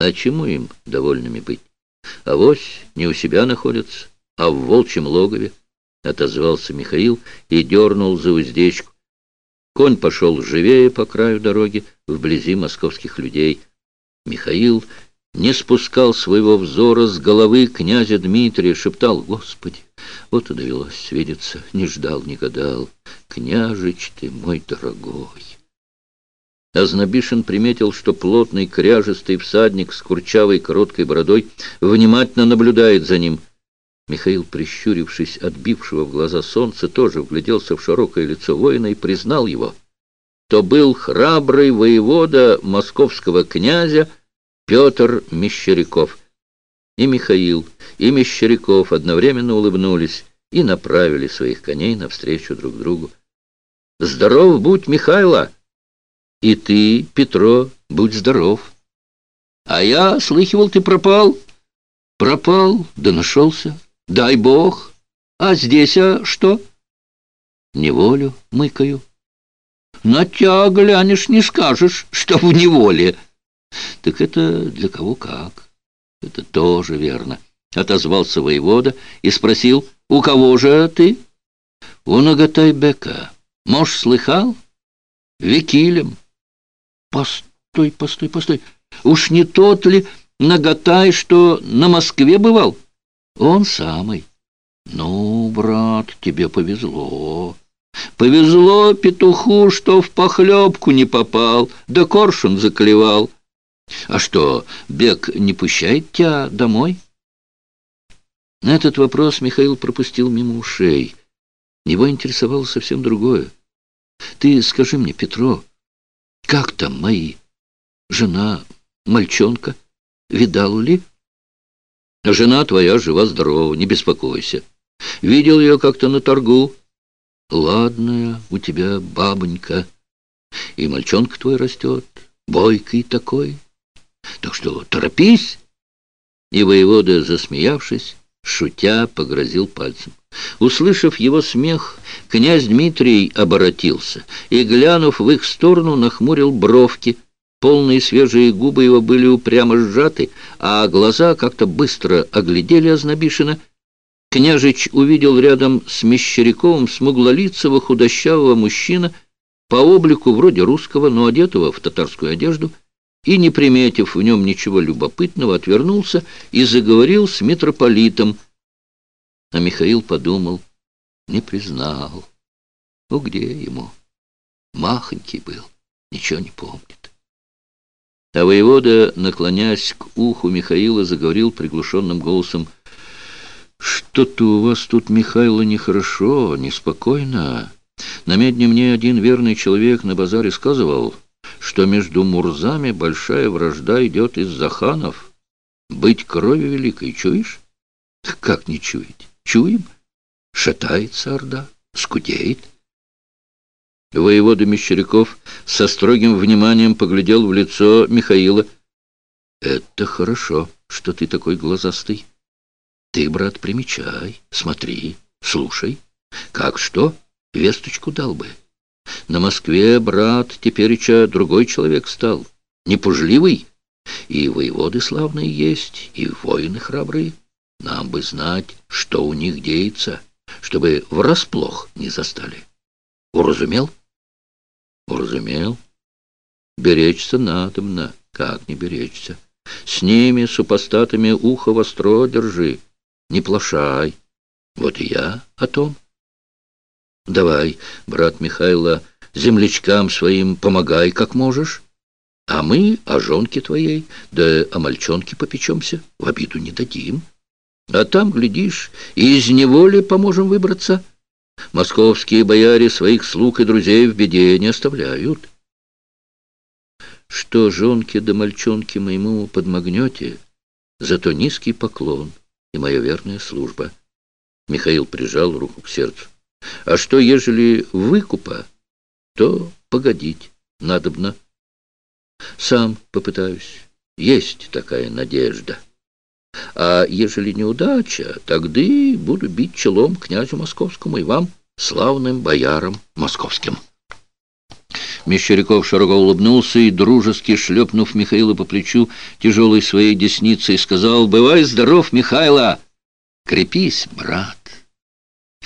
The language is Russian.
А чему им довольными быть? Авось не у себя находятся, а в волчьем логове, — отозвался Михаил и дернул за уздечку. Конь пошел живее по краю дороги, вблизи московских людей. Михаил не спускал своего взора с головы князя Дмитрия, шептал, «Господи, вот и довелось свидеться, не ждал, не гадал. Княжич ты мой дорогой!» Азнабишин приметил, что плотный кряжистый всадник с курчавой короткой бородой внимательно наблюдает за ним. Михаил, прищурившись от бившего в глаза солнца, тоже вгляделся в широкое лицо воина и признал его. То был храбрый воевода московского князя Петр Мещеряков. И Михаил, и Мещеряков одновременно улыбнулись и направили своих коней навстречу друг другу. «Здоров будь, Михайло! И ты, Петро, будь здоров! А я, слыхивал, ты пропал?» «Пропал, да нашелся. Дай бог. А здесь, а что?» «Неволю мыкаю». «На тебя глянешь, не скажешь, что в неволе». Так это для кого как. Это тоже верно. Отозвался воевода и спросил, у кого же ты? У Нагатайбека. Мож слыхал? Викилем. Постой, постой, постой. Уж не тот ли Нагатай, что на Москве бывал? Он самый. Ну, брат, тебе повезло. Повезло петуху, что в похлебку не попал, да коршун заклевал. А что, Бег не пущает тебя домой? На этот вопрос Михаил пропустил мимо ушей. Его интересовало совсем другое. Ты скажи мне, Петро, как там мои? Жена, мальчонка, видал ли? Жена твоя жива-здорова, не беспокойся. Видел ее как-то на торгу. Ладная у тебя бабонька. И мальчонка твой растет, бойкий такой. Так что торопись!» И воевода, засмеявшись, шутя, погрозил пальцем. Услышав его смех, князь Дмитрий оборотился и, глянув в их сторону, нахмурил бровки. Полные свежие губы его были упрямо сжаты, а глаза как-то быстро оглядели Ознобишина. Княжич увидел рядом с Мещеряковым смуглолицего худощавого мужчина, по облику вроде русского, но одетого в татарскую одежду, и, не приметив в нем ничего любопытного, отвернулся и заговорил с митрополитом. А Михаил подумал, не признал. Ну, где ему? Махонький был, ничего не помнит. А воевода, наклонясь к уху Михаила, заговорил приглушенным голосом, «Что-то у вас тут, Михайло, нехорошо, неспокойно. На медне мне один верный человек на базаре сказывал...» что между Мурзами большая вражда идет из-за ханов. Быть крови великой, чуешь? Как не чуять? Чуем. Шатается орда, скудеет. Воевода Мещеряков со строгим вниманием поглядел в лицо Михаила. «Это хорошо, что ты такой глазастый. Ты, брат, примечай, смотри, слушай. Как что, весточку дал бы». На Москве, брат, тепереча другой человек стал, непужливый. И воеводы славные есть, и воины храбрые. Нам бы знать, что у них деется, чтобы врасплох не застали. Уразумел? Уразумел. Беречься надобно, как не беречься. С ними, супостатами, ухо востро держи, не плашай. Вот и я о том. Давай, брат Михайло, землячкам своим помогай, как можешь. А мы о жонке твоей, да о мальчонке попечемся, в обиду не дадим. А там, глядишь, и из неволи поможем выбраться. Московские бояре своих слуг и друзей в беде не оставляют. Что жонке да мальчонке моему подмогнете, зато низкий поклон и моя верная служба. Михаил прижал руку к сердцу. А что, ежели выкупа, то погодить надобно. Сам попытаюсь. Есть такая надежда. А ежели неудача, тогда буду бить челом князю московскому и вам, славным боярам московским». Мещеряков широко улыбнулся и, дружески шлепнув Михаила по плечу тяжелой своей десницей, сказал «Бывай здоров, Михайло! Крепись, брат!»